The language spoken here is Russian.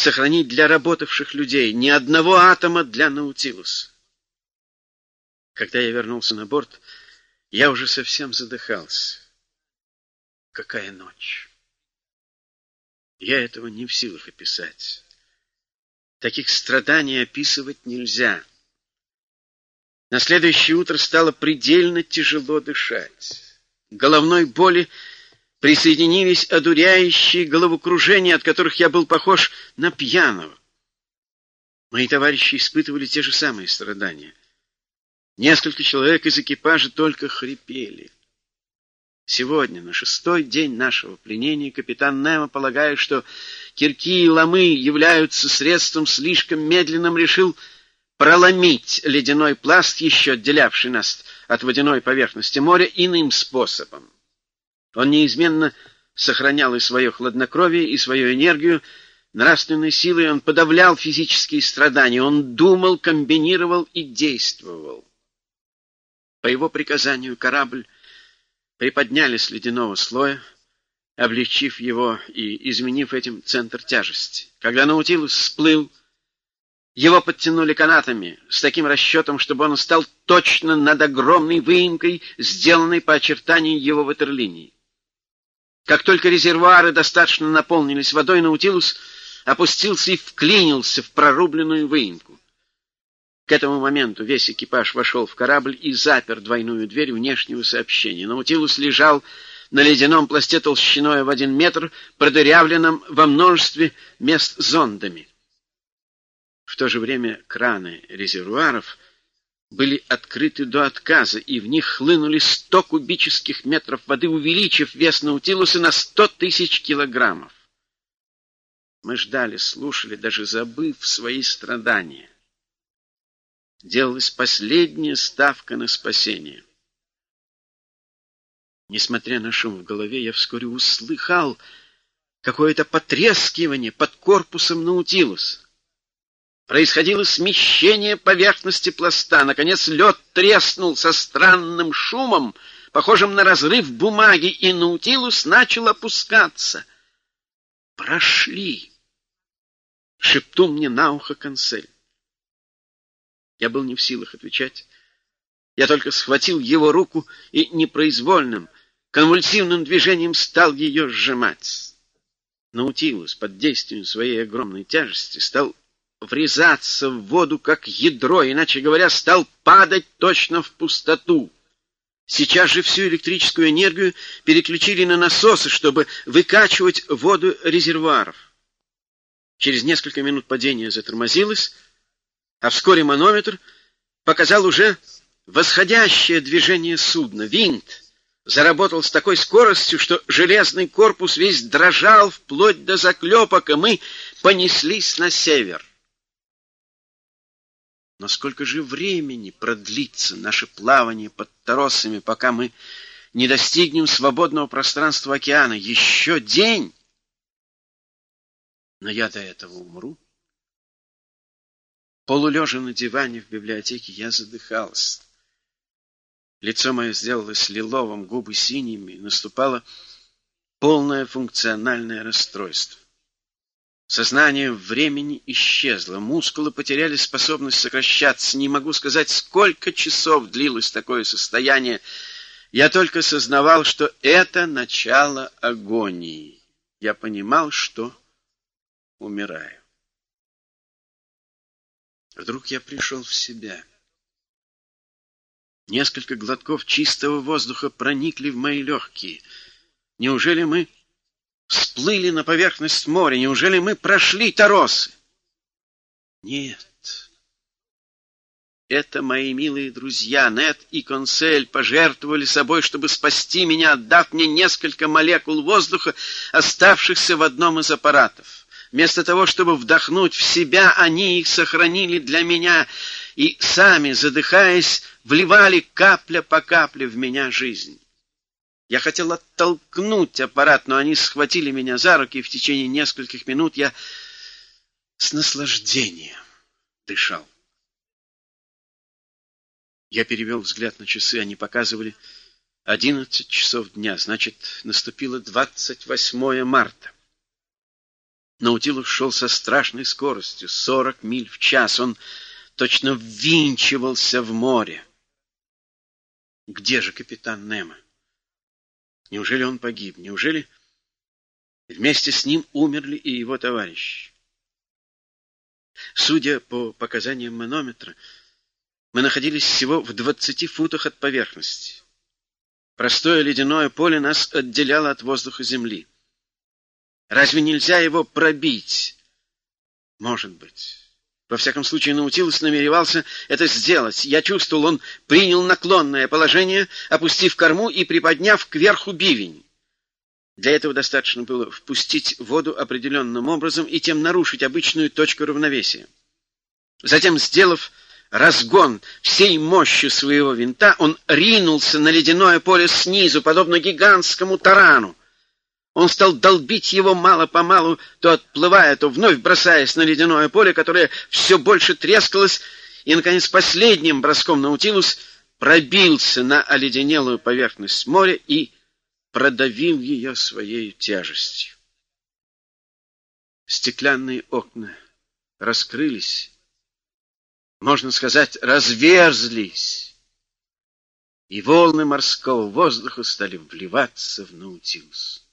сохранить для работавших людей, ни одного атома для Наутилуса. Когда я вернулся на борт, я уже совсем задыхался. Какая ночь! Я этого не в силах описать. Таких страданий описывать нельзя. На следующее утро стало предельно тяжело дышать. Головной боли присоединились одуряющие головокружения, от которых я был похож на пьяного. Мои товарищи испытывали те же самые страдания. Несколько человек из экипажа только хрипели. Сегодня, на шестой день нашего пленения, капитан Немо, полагая, что кирки и ломы являются средством слишком медленным, решил проломить ледяной пласт, еще отделявший нас от водяной поверхности моря, иным способом. Он неизменно сохранял и свое хладнокровие, и свою энергию, нравственной силой он подавлял физические страдания, он думал, комбинировал и действовал. По его приказанию корабль приподняли с ледяного слоя, облегчив его и изменив этим центр тяжести. Когда Наутилус всплыл, его подтянули канатами с таким расчетом, чтобы он стал точно над огромной выемкой, сделанной по очертанию его ватерлинии. Как только резервуары достаточно наполнились водой, Наутилус опустился и вклинился в прорубленную выемку. К этому моменту весь экипаж вошел в корабль и запер двойную дверь внешнего сообщения. Наутилус лежал на ледяном пласте толщиной в один метр, продырявленном во множестве мест зондами. В то же время краны резервуаров были открыты до отказа, и в них хлынули сто кубических метров воды, увеличив вес Наутилуса на сто тысяч килограммов. Мы ждали, слушали, даже забыв свои страдания делалась последняя ставка на спасение. Несмотря на шум в голове, я вскоре услыхал какое-то потрескивание под корпусом Наутилуса. Происходило смещение поверхности пласта. Наконец лед треснул со странным шумом, похожим на разрыв бумаги, и Наутилус начал опускаться. «Прошли!» — шептул мне на ухо консель. Я был не в силах отвечать. Я только схватил его руку и непроизвольным, конвульсивным движением стал ее сжимать. Наутилус под действием своей огромной тяжести стал врезаться в воду, как ядро, иначе говоря, стал падать точно в пустоту. Сейчас же всю электрическую энергию переключили на насосы, чтобы выкачивать воду резервуаров. Через несколько минут падение затормозилось, а вскоре манометр показал уже восходящее движение судна. Винт заработал с такой скоростью, что железный корпус весь дрожал вплоть до заклепок, и мы понеслись на север. Но сколько же времени продлится наше плавание под торосами, пока мы не достигнем свободного пространства океана? Еще день! Но я до этого умру. Полулежа на диване в библиотеке, я задыхался. Лицо мое сделалось лиловым, губы синими, наступало полное функциональное расстройство. Сознание времени исчезло, мускулы потеряли способность сокращаться. Не могу сказать, сколько часов длилось такое состояние. Я только сознавал, что это начало агонии. Я понимал, что умираю. Вдруг я пришел в себя. Несколько глотков чистого воздуха проникли в мои легкие. Неужели мы всплыли на поверхность моря? Неужели мы прошли Торосы? Нет. Это мои милые друзья, Нет и Консель, пожертвовали собой, чтобы спасти меня, отдав мне несколько молекул воздуха, оставшихся в одном из аппаратов. Вместо того, чтобы вдохнуть в себя, они их сохранили для меня и сами, задыхаясь, вливали капля по капле в меня жизнь. Я хотел оттолкнуть аппарат, но они схватили меня за руки, и в течение нескольких минут я с наслаждением дышал. Я перевел взгляд на часы, они показывали одиннадцать часов дня, значит, наступило двадцать восьмое марта. Наутилус шел со страшной скоростью, 40 миль в час. Он точно ввинчивался в море. Где же капитан Немо? Неужели он погиб? Неужели вместе с ним умерли и его товарищи? Судя по показаниям манометра, мы находились всего в 20 футах от поверхности. Простое ледяное поле нас отделяло от воздуха Земли. Разве нельзя его пробить? Может быть. Во всяком случае, Наутилус намеревался это сделать. Я чувствовал, он принял наклонное положение, опустив корму и приподняв кверху бивень. Для этого достаточно было впустить воду определенным образом и тем нарушить обычную точку равновесия. Затем, сделав разгон всей мощью своего винта, он ринулся на ледяное поле снизу, подобно гигантскому тарану. Он стал долбить его мало-помалу, то отплывая, то вновь бросаясь на ледяное поле, которое все больше трескалось, и, наконец, последним броском Наутилус пробился на оледенелую поверхность моря и продавил ее своей тяжестью. Стеклянные окна раскрылись, можно сказать, разверзлись, и волны морского воздуха стали вливаться в Наутилус.